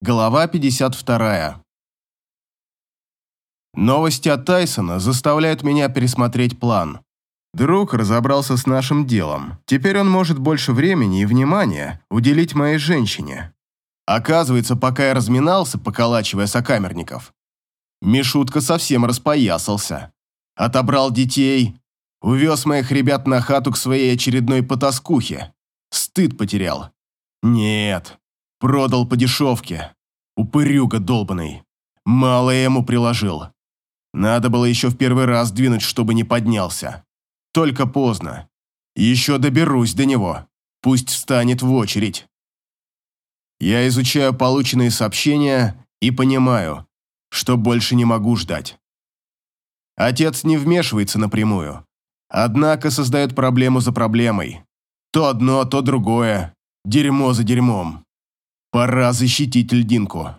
Глава 52. Новости от Тайсона заставляют меня пересмотреть план. Друг разобрался с нашим делом. Теперь он может больше времени и внимания уделить моей женщине. Оказывается, пока я разминался, поколачивая сокамерников, Мишутка совсем распоясался. Отобрал детей, увез моих ребят на хату к своей очередной потаскухе. Стыд потерял. Нет, Продал по дешевке. Упырюга долбанный. Мало ему приложил. Надо было еще в первый раз двинуть, чтобы не поднялся. Только поздно. Еще доберусь до него. Пусть встанет в очередь. Я изучаю полученные сообщения и понимаю, что больше не могу ждать. Отец не вмешивается напрямую, однако создает проблему за проблемой. То одно, то другое. Дерьмо за дерьмом. Пора защитить льдинку.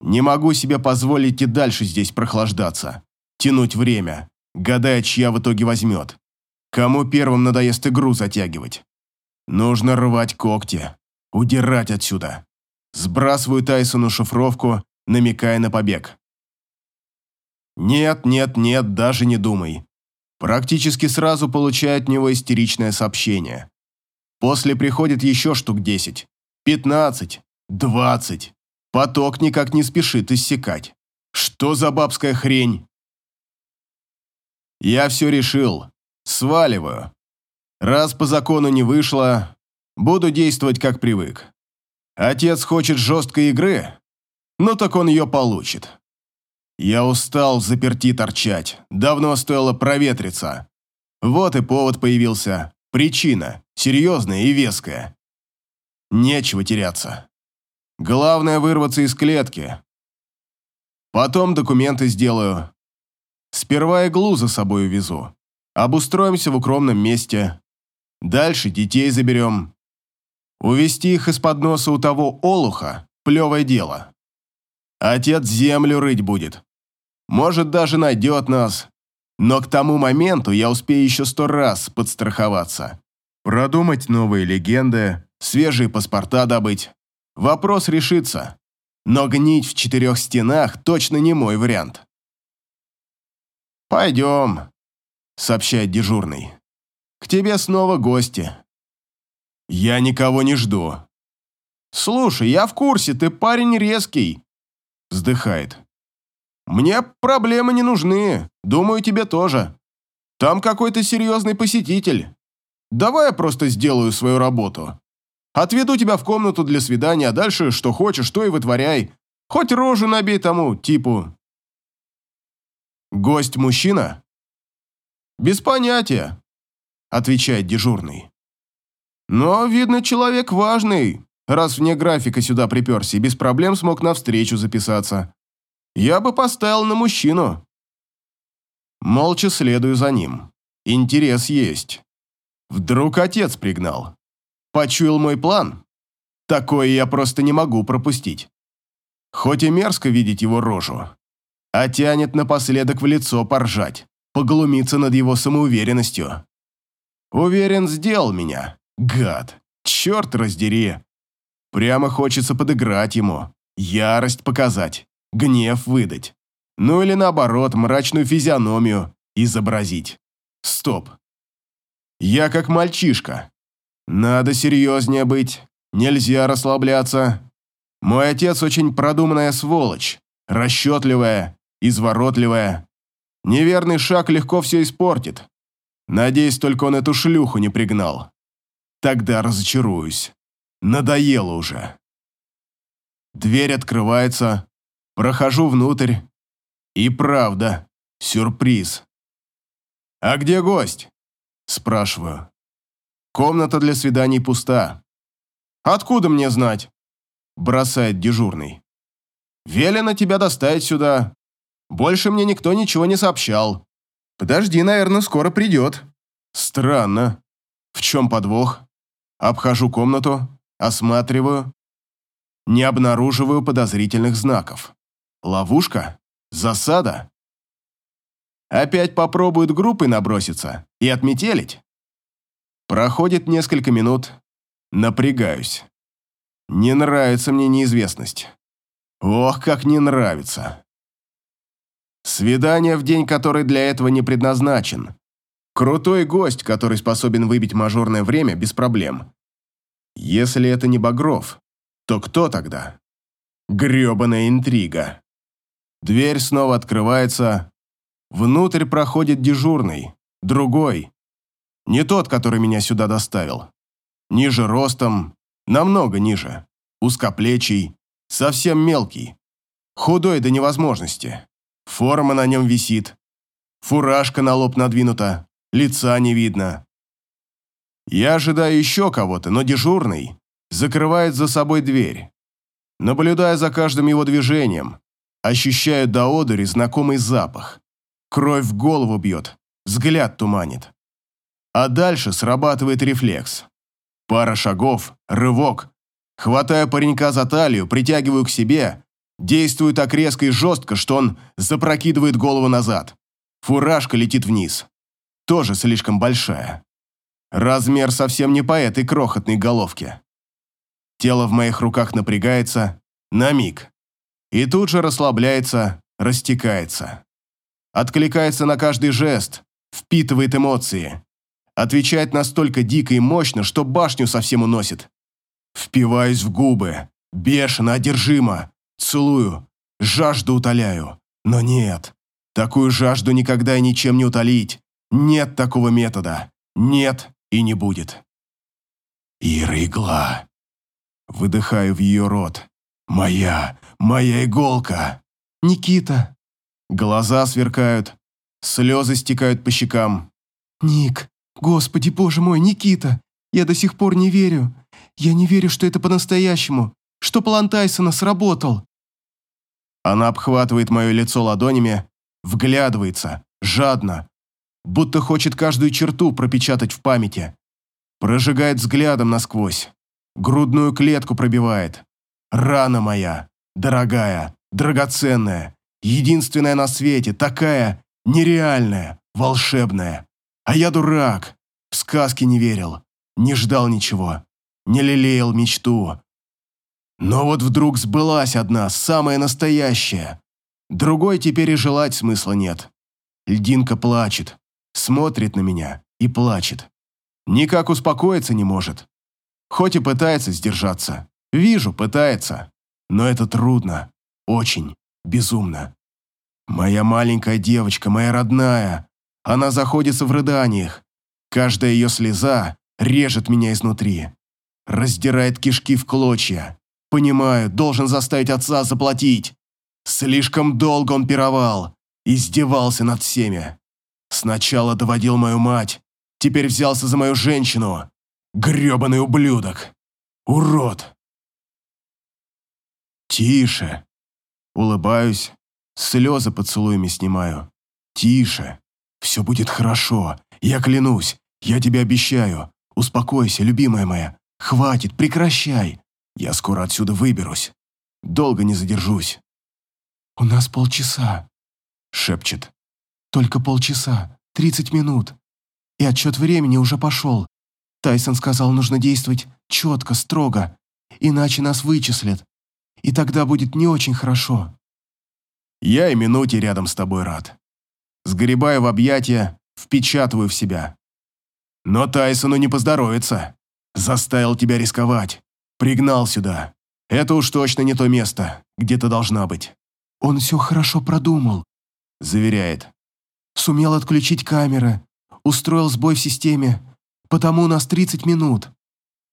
Не могу себе позволить и дальше здесь прохлаждаться. Тянуть время, гадая, чья в итоге возьмет. Кому первым надоест игру затягивать. Нужно рвать когти, удирать отсюда. Сбрасываю Тайсону шифровку, намекая на побег. Нет, нет, нет, даже не думай. Практически сразу получаю от него истеричное сообщение. После приходит еще штук 10, 15, Двадцать. Поток никак не спешит иссякать. Что за бабская хрень? Я все решил. Сваливаю. Раз по закону не вышло, буду действовать как привык. Отец хочет жесткой игры, ну так он ее получит. Я устал заперти торчать, давно стоило проветриться. Вот и повод появился, причина, серьезная и веская. Нечего теряться. Главное вырваться из клетки. Потом документы сделаю. Сперва иглу за собой увезу. Обустроимся в укромном месте. Дальше детей заберем. Увести их из-под носа у того олуха – плевое дело. Отец землю рыть будет. Может, даже найдет нас. Но к тому моменту я успею еще сто раз подстраховаться. Продумать новые легенды, свежие паспорта добыть. Вопрос решится. Но гнить в четырех стенах точно не мой вариант. «Пойдем», — сообщает дежурный. «К тебе снова гости». «Я никого не жду». «Слушай, я в курсе, ты парень резкий», — вздыхает. «Мне проблемы не нужны, думаю, тебе тоже. Там какой-то серьезный посетитель. Давай я просто сделаю свою работу». Отведу тебя в комнату для свидания, а дальше что хочешь, то и вытворяй. Хоть рожу набей тому, типу. Гость мужчина? Без понятия, отвечает дежурный. Но, видно, человек важный, раз вне графика сюда приперся и без проблем смог на встречу записаться. Я бы поставил на мужчину. Молча следую за ним. Интерес есть. Вдруг отец пригнал. Почуял мой план? Такое я просто не могу пропустить. Хоть и мерзко видеть его рожу, а тянет напоследок в лицо поржать, поглумиться над его самоуверенностью. Уверен, сделал меня. Гад. Черт раздери. Прямо хочется подыграть ему, ярость показать, гнев выдать. Ну или наоборот, мрачную физиономию изобразить. Стоп. Я как мальчишка, надо серьезнее быть, нельзя расслабляться. Мой отец очень продуманная сволочь, расчетливая, изворотливая. Неверный шаг легко все испортит. Надеюсь, только он эту шлюху не пригнал. Тогда разочаруюсь. Надоело уже. Дверь открывается, прохожу внутрь. И правда, сюрприз. «А где гость?» – спрашиваю. Комната для свиданий пуста. Откуда мне знать? Бросает дежурный. Велено тебя доставить сюда. Больше мне никто ничего не сообщал. Подожди, наверное, скоро придет. Странно. В чем подвох? Обхожу комнату, осматриваю. Не обнаруживаю подозрительных знаков. Ловушка? Засада? Опять попробуют группой наброситься и отметелить? Проходит несколько минут. Напрягаюсь. Не нравится мне неизвестность. Ох, как не нравится. Свидание в день, который для этого не предназначен. Крутой гость, который способен выбить мажорное время без проблем. Если это не Багров, то кто тогда? Грёбаная интрига. Дверь снова открывается. Внутрь проходит дежурный, другой. Не тот, который меня сюда доставил. Ниже ростом, намного ниже. Узкоплечий, совсем мелкий. Худой до невозможности. Форма на нем висит. Фуражка на лоб надвинута, лица не видно. Я ожидаю еще кого-то, но дежурный закрывает за собой дверь. Наблюдая за каждым его движением, ощущаю до одури знакомый запах. Кровь в голову бьет, взгляд туманит. А дальше срабатывает рефлекс. Пара шагов, рывок. Хватаю паренька за талию, притягиваю к себе Действую так резко и жестко, что он запрокидывает голову назад. Фуражка летит вниз. Тоже слишком большая. Размер совсем не по этой крохотной головке. Тело в моих руках напрягается на миг. И тут же расслабляется, растекается. Откликается на каждый жест, впитывает эмоции. Отвечает настолько дико и мощно, что башню совсем уносит. Впиваюсь в губы, бешено, одержимо, Целую, жажду утоляю. Но нет, такую жажду никогда и ничем не утолить. Нет такого метода. Нет и не будет. Ира игла. Выдыхаю в ее рот. Моя, моя иголка. Никита. Глаза сверкают, слезы стекают по щекам. Ник, господи, боже мой, Никита, я до сих пор не верю. Я не верю, что это по-настоящему, что план Тайсона сработал. Она обхватывает мое лицо ладонями, вглядывается, жадно, будто хочет каждую черту пропечатать в памяти. Прожигает взглядом насквозь, грудную клетку пробивает. Рана моя, дорогая, драгоценная, единственная на свете, такая нереальная, волшебная. А я дурак, в сказки не верил, не ждал ничего, не лелеял мечту, но вот вдруг сбылась одна, самая настоящая. Другой теперь и желать смысла нет. Льдинка плачет, смотрит на меня и плачет. Никак успокоиться не может. Хоть и пытается сдержаться. Вижу, пытается. Но это трудно. Очень. Безумно. Моя маленькая девочка, моя родная. Она заходится в рыданиях. Каждая ее слеза режет меня изнутри. Раздирает кишки в клочья. Понимаю, должен заставить отца заплатить. Слишком долго он пировал, издевался над всеми. Сначала доводил мою мать, теперь взялся за мою женщину. Грёбаный ублюдок. Урод. Тише. Улыбаюсь, слезы поцелуями снимаю. Тише. Все будет хорошо. Я клянусь. Я тебе обещаю. Успокойся, любимая моя. Хватит, прекращай. Я скоро отсюда выберусь. Долго не задержусь. «У нас полчаса», — шепчет. «Только полчаса, тридцать минут. И отчет времени уже пошел. Тайсон сказал, нужно действовать четко, строго, иначе нас вычислят. И тогда будет не очень хорошо». Я и минуте рядом с тобой рад. Сгребаю в объятия, впечатываю в себя. Но Тайсону не поздоровится. Заставил тебя рисковать. Пригнал сюда. Это уж точно не то место, где ты должна быть. Он все хорошо продумал, заверяет. Сумел отключить камеры, устроил сбой в системе, потому у нас 30 минут.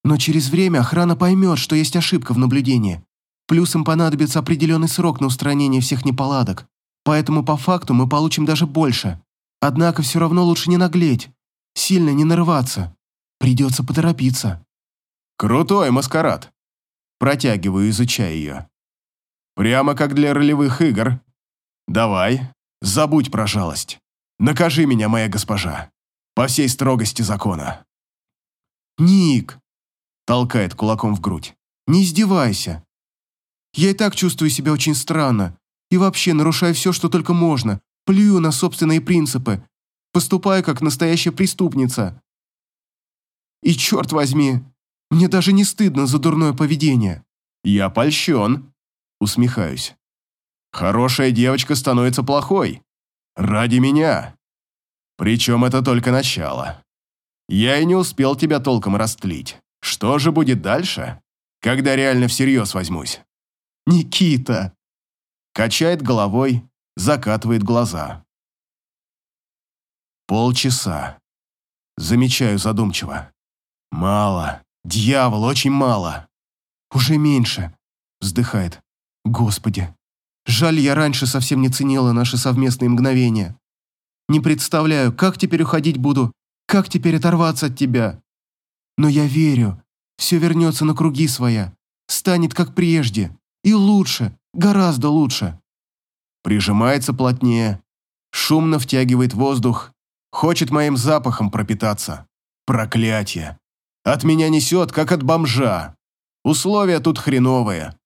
Но через время охрана поймет, что есть ошибка в наблюдении. Плюс им понадобится определенный срок на устранение всех неполадок. Поэтому по факту мы получим даже больше. Однако все равно лучше не наглеть, сильно не нарываться. Придется поторопиться. Крутой маскарад. Протягиваю, изучая ее. Прямо как для ролевых игр. Давай, забудь про жалость. Накажи меня, моя госпожа. По всей строгости закона. Ник, толкает кулаком в грудь. Не издевайся. Я и так чувствую себя очень странно. И вообще нарушаю все, что только можно. Плюю на собственные принципы. Поступаю как настоящая преступница. И черт возьми, мне даже не стыдно за дурное поведение». «Я польщен», — Усмехаюсь. Хорошая девочка становится плохой. Ради меня. Причем это только начало. Я и не успел тебя толком растлить. Что же будет дальше, когда реально всерьез возьмусь? Никита! Качает головой, закатывает глаза. Полчаса. Замечаю задумчиво. Мало. Дьявол, очень мало. Уже меньше. Вздыхает. Господи. Жаль, я раньше совсем не ценила наши совместные мгновения. Не представляю, как теперь уходить буду, как теперь оторваться от тебя. Но я верю, все вернется на круги своя, станет как прежде, и лучше, гораздо лучше. Прижимается плотнее, шумно втягивает воздух, хочет моим запахом пропитаться. Проклятие. От меня несет, как от бомжа. Условия тут хреновые.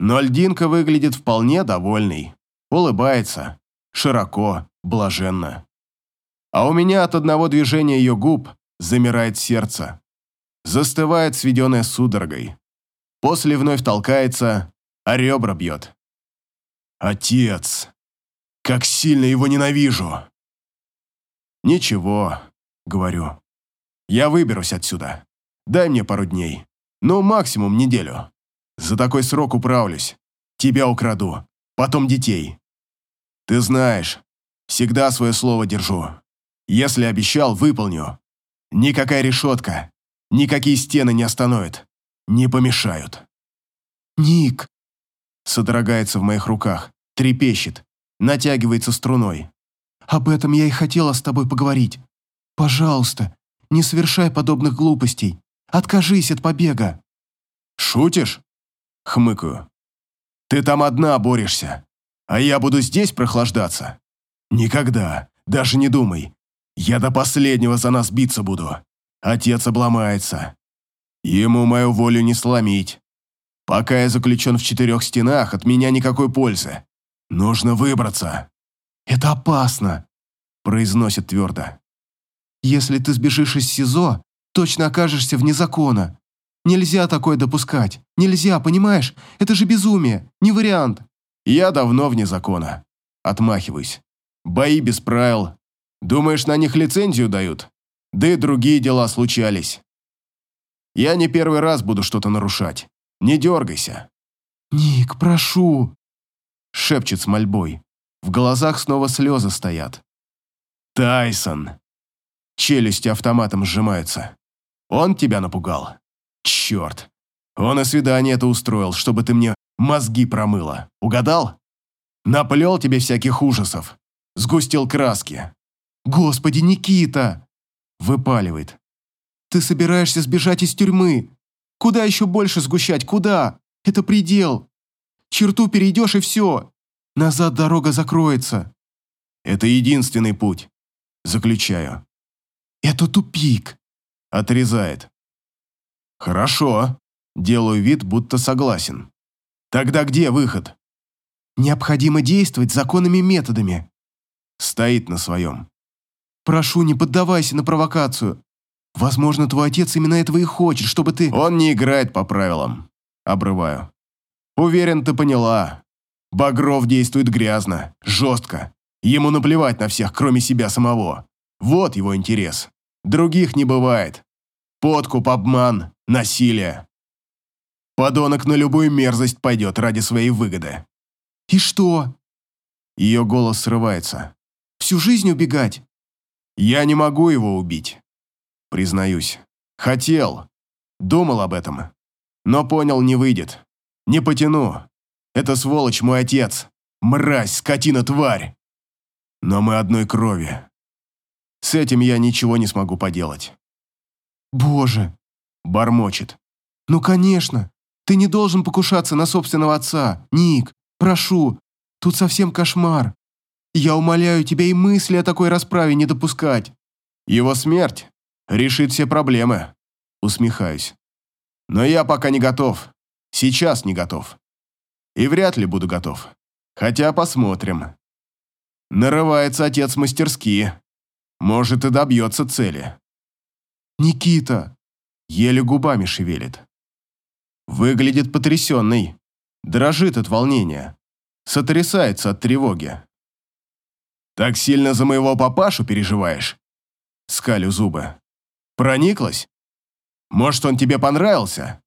Но льдинка выглядит вполне довольной, улыбается, широко, блаженно. А у меня от одного движения ее губ замирает сердце. Застывает сведенное судорогой. После вновь толкается, а ребра бьет. Отец! Как сильно его ненавижу! Ничего, говорю. Я выберусь отсюда. Дай мне пару дней. Ну, максимум неделю. За такой срок управлюсь. Тебя украду. Потом детей. Ты знаешь, всегда свое слово держу. Если обещал, выполню. Никакая решетка, никакие стены не остановят. Не помешают. Ник! Содрогается в моих руках, трепещет, натягивается струной. Об этом я и хотела с тобой поговорить. Пожалуйста, не совершай подобных глупостей. Откажись от побега. Шутишь? Хмыкаю. Ты там одна борешься, а я буду здесь прохлаждаться? Никогда, даже не думай. Я до последнего за нас биться буду. Отец обломается. Ему мою волю не сломить. Пока я заключен в четырех стенах, от меня никакой пользы. Нужно выбраться. Это опасно, произносит твердо. Если ты сбежишь из СИЗО, точно окажешься вне закона. Нельзя такое допускать. Нельзя, понимаешь? Это же безумие. Не вариант. Я давно вне закона. Отмахиваюсь. Бои без правил. Думаешь, на них лицензию дают? Да и другие дела случались. Я не первый раз буду что-то нарушать. Не дергайся. «Ник, прошу!» Шепчет с мольбой. В глазах снова слезы стоят. «Тайсон!» Челюсти автоматом сжимаются. «Он тебя напугал?» Черт. Он и свидание это устроил, чтобы ты мне мозги промыла. Угадал? Наплел тебе всяких ужасов. Сгустил краски. Господи, Никита! Выпаливает. Ты собираешься сбежать из тюрьмы. Куда еще больше сгущать? Куда? Это предел. Черту перейдешь и все. Назад дорога закроется. Это единственный путь. Заключаю. Это тупик. Отрезает. «Хорошо». Делаю вид, будто согласен. «Тогда где выход?» «Необходимо действовать законными методами». Стоит на своем. «Прошу, не поддавайся на провокацию. Возможно, твой отец именно этого и хочет, чтобы ты...» «Он не играет по правилам». Обрываю. «Уверен, ты поняла. Багров действует грязно, жестко. Ему наплевать на всех, кроме себя самого. Вот его интерес. Других не бывает. Подкуп, обман, насилие. Подонок на любую мерзость пойдет ради своей выгоды. И что? Ее голос срывается. Всю жизнь убегать? Я не могу его убить. Признаюсь. Хотел. Думал об этом. Но понял, не выйдет. Не потяну. Это сволочь мой отец. Мразь, скотина, тварь. Но мы одной крови. С этим я ничего не смогу поделать. «Боже!» – бормочет. «Ну, конечно! Ты не должен покушаться на собственного отца, Ник! Прошу! Тут совсем кошмар! Я умоляю тебя и мысли о такой расправе не допускать!» «Его смерть решит все проблемы», – усмехаюсь. «Но я пока не готов. Сейчас не готов. И вряд ли буду готов. Хотя посмотрим. Нарывается отец мастерски. Может, и добьется цели. «Никита!» Еле губами шевелит. Выглядит потрясенный. дрожит от волнения, сотрясается от тревоги. «Так сильно за моего папашу переживаешь?» Скалю зубы. «Прониклась? Может, он тебе понравился?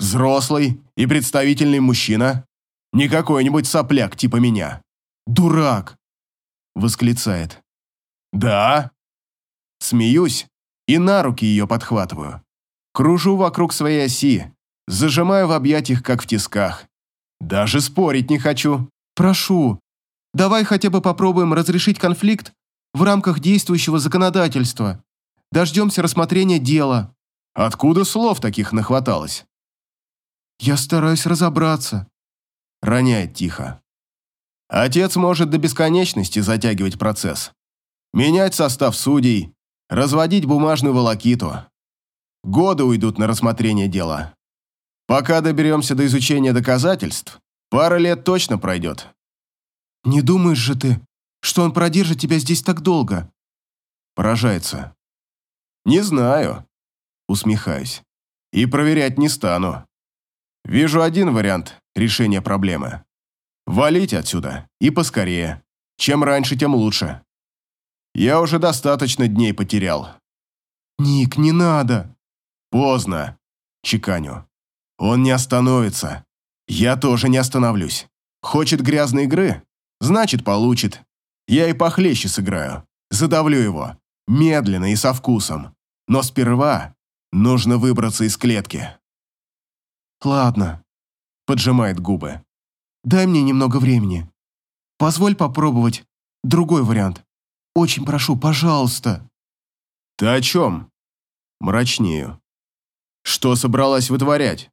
Взрослый и представительный мужчина? Не какой-нибудь сопляк типа меня. Дурак!» Восклицает. «Да?» Смеюсь и на руки ее подхватываю. Кружу вокруг своей оси, зажимаю в объятиях, как в тисках. Даже спорить не хочу. Прошу, давай хотя бы попробуем разрешить конфликт в рамках действующего законодательства. Дождемся рассмотрения дела. Откуда слов таких нахваталось? Я стараюсь разобраться. Роняет тихо. Отец может до бесконечности затягивать процесс. Менять состав судей, разводить бумажную волокиту. Годы уйдут на рассмотрение дела. Пока доберемся до изучения доказательств, пара лет точно пройдет. Не думаешь же ты, что он продержит тебя здесь так долго? Поражается. Не знаю. Усмехаюсь. И проверять не стану. Вижу один вариант решения проблемы. Валить отсюда и поскорее. Чем раньше, тем лучше. Я уже достаточно дней потерял. Ник, не надо. Поздно. Чеканю. Он не остановится. Я тоже не остановлюсь. Хочет грязной игры? Значит, получит. Я и похлеще сыграю. Задавлю его. Медленно и со вкусом. Но сперва нужно выбраться из клетки. Ладно. Поджимает губы. Дай мне немного времени. Позволь попробовать другой вариант. Очень прошу, пожалуйста. Ты о чем? Мрачнею. Что собралась вытворять?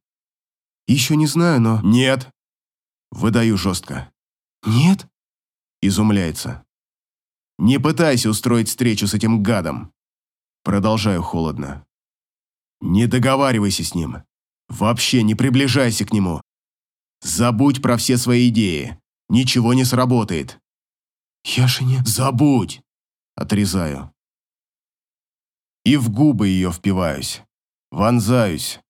Еще не знаю, но... Нет. Выдаю жестко. Нет? Изумляется. Не пытайся устроить встречу с этим гадом. Продолжаю холодно. Не договаривайся с ним. Вообще не приближайся к нему. Забудь про все свои идеи. Ничего не сработает. Я же не... Забудь! Отрезаю. И в губы ее впиваюсь. Вонзаюсь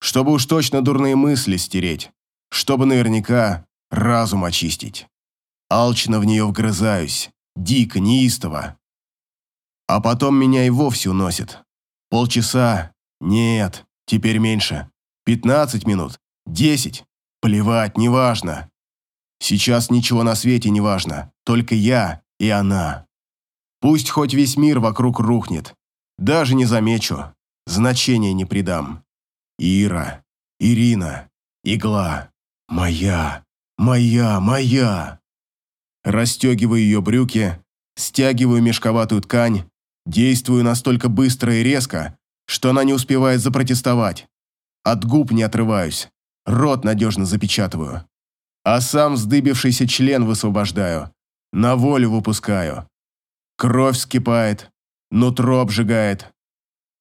чтобы уж точно дурные мысли стереть, чтобы наверняка разум очистить. Алчно в нее вгрызаюсь, дико, неистово. А потом меня и вовсе уносит. Полчаса? Нет, теперь меньше. Пятнадцать минут? Десять? Плевать, неважно. Сейчас ничего на свете не важно, только я и она. Пусть хоть весь мир вокруг рухнет, даже не замечу, значения не придам. Ира, Ирина, игла. Моя, моя, моя. Растегиваю ее брюки, стягиваю мешковатую ткань, действую настолько быстро и резко, что она не успевает запротестовать. От губ не отрываюсь, рот надежно запечатываю. А сам вздыбившийся член высвобождаю, на волю выпускаю. Кровь вскипает, нутро обжигает,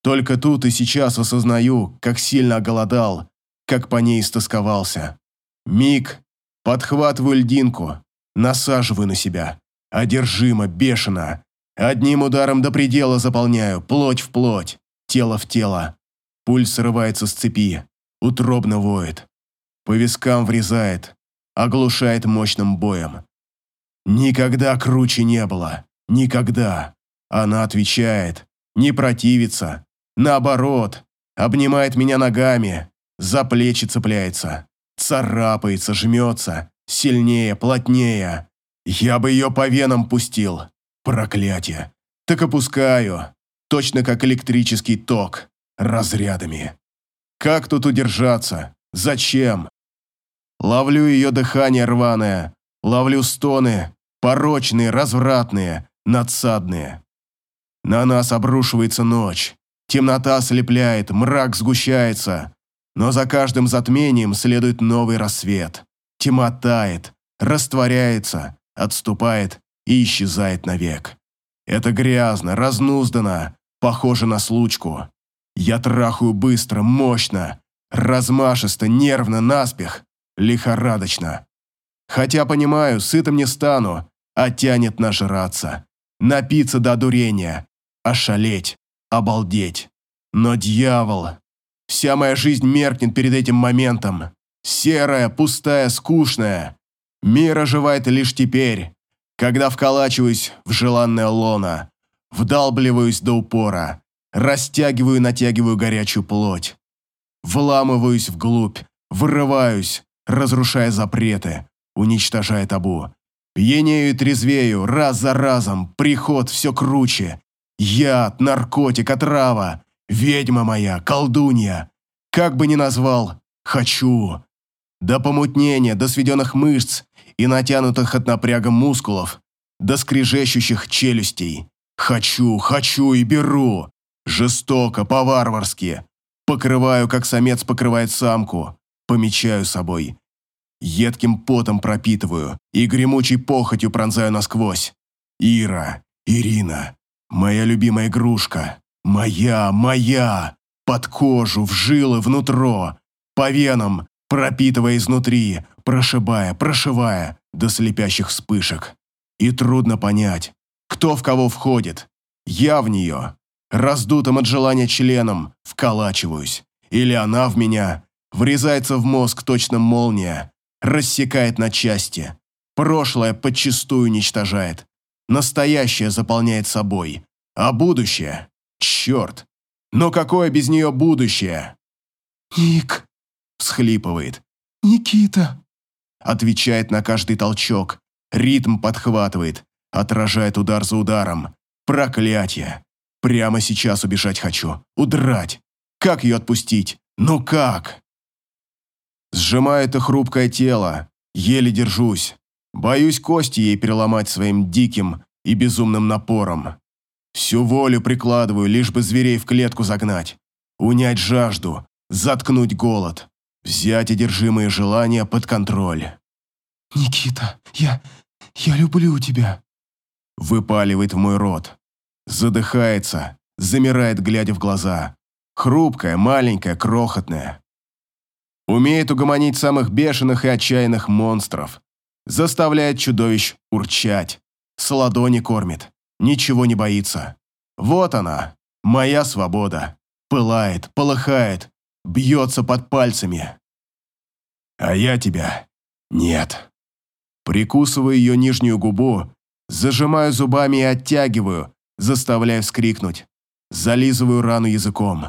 только тут и сейчас осознаю, как сильно оголодал, как по ней истосковался. Миг, подхватываю льдинку, насаживаю на себя. Одержимо, бешено. Одним ударом до предела заполняю, плоть в плоть, тело в тело. Пульс срывается с цепи, утробно воет. По вискам врезает, оглушает мощным боем. Никогда круче не было. Никогда. Она отвечает, не противится, Наоборот, обнимает меня ногами, за плечи цепляется, царапается, жмется, сильнее, плотнее. Я бы ее по венам пустил. Проклятие. Так опускаю, точно как электрический ток, разрядами. Как тут удержаться? Зачем? Ловлю ее дыхание рваное, ловлю стоны, порочные, развратные, надсадные. На нас обрушивается ночь. Темнота ослепляет, мрак сгущается, но за каждым затмением следует новый рассвет. Тьма тает, растворяется, отступает и исчезает навек. Это грязно, разнуздано, похоже на случку. Я трахаю быстро, мощно, размашисто, нервно, наспех, лихорадочно. Хотя понимаю, сытым не стану, а тянет нажраться, напиться до дурения, ошалеть, Обалдеть. Но дьявол. Вся моя жизнь меркнет перед этим моментом. Серая, пустая, скучная. Мир оживает лишь теперь, когда вколачиваюсь в желанное лоно, вдалбливаюсь до упора, растягиваю и натягиваю горячую плоть. Вламываюсь вглубь, вырываюсь, разрушая запреты, уничтожая табу. Пьянею и трезвею, раз за разом, приход все круче. Яд, наркотик, отрава, ведьма моя, колдунья. Как бы ни назвал, хочу. До помутнения, до сведенных мышц и натянутых от напряга мускулов, до скрежещущих челюстей. Хочу, хочу и беру. Жестоко, по-варварски. Покрываю, как самец покрывает самку. Помечаю собой. Едким потом пропитываю и гремучей похотью пронзаю насквозь. Ира, Ирина, моя любимая игрушка. Моя, моя. Под кожу, в жилы, внутро. По венам, пропитывая изнутри, прошибая, прошивая до слепящих вспышек. И трудно понять, кто в кого входит. Я в нее, раздутым от желания членом, вколачиваюсь. Или она в меня, врезается в мозг точно молния, рассекает на части. Прошлое подчистую уничтожает. Настоящее заполняет собой. А будущее? Черт! Но какое без нее будущее? «Ник!» – всхлипывает. «Никита!» Отвечает на каждый толчок. Ритм подхватывает. Отражает удар за ударом. Проклятие! Прямо сейчас убежать хочу. Удрать. Как ее отпустить? Ну как? Сжимаю это хрупкое тело. Еле держусь. Боюсь кости ей переломать своим диким и безумным напором. Всю волю прикладываю, лишь бы зверей в клетку загнать. Унять жажду, заткнуть голод, взять одержимые желания под контроль. «Никита, я... я люблю тебя!» Выпаливает в мой рот. Задыхается, замирает, глядя в глаза. Хрупкая, маленькая, крохотная. Умеет угомонить самых бешеных и отчаянных монстров. Заставляет чудовищ урчать. С ладони кормит. Ничего не боится. Вот она, моя свобода. Пылает, полыхает, бьется под пальцами. А я тебя нет. Прикусываю ее нижнюю губу, зажимаю зубами и оттягиваю, заставляя вскрикнуть. Зализываю рану языком.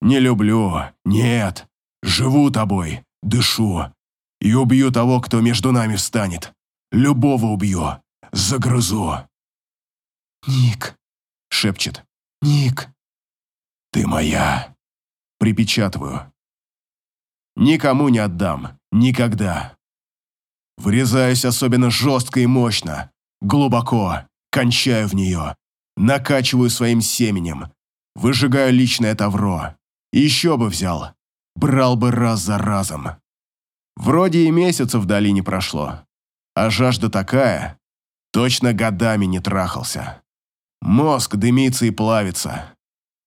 Не люблю, нет. Живу тобой, дышу. И убью того, кто между нами встанет. Любого убью. Загрызу. «Ник!» — шепчет. «Ник!» «Ты моя!» — припечатываю. «Никому не отдам. Никогда!» Врезаюсь особенно жестко и мощно. Глубоко. Кончаю в нее. Накачиваю своим семенем. Выжигаю личное тавро. Еще бы взял. Брал бы раз за разом. Вроде и месяца вдали не прошло. А жажда такая, точно годами не трахался. Мозг дымится и плавится.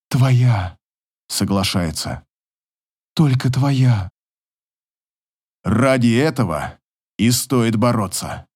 «Твоя», — соглашается. «Только твоя». Ради этого и стоит бороться.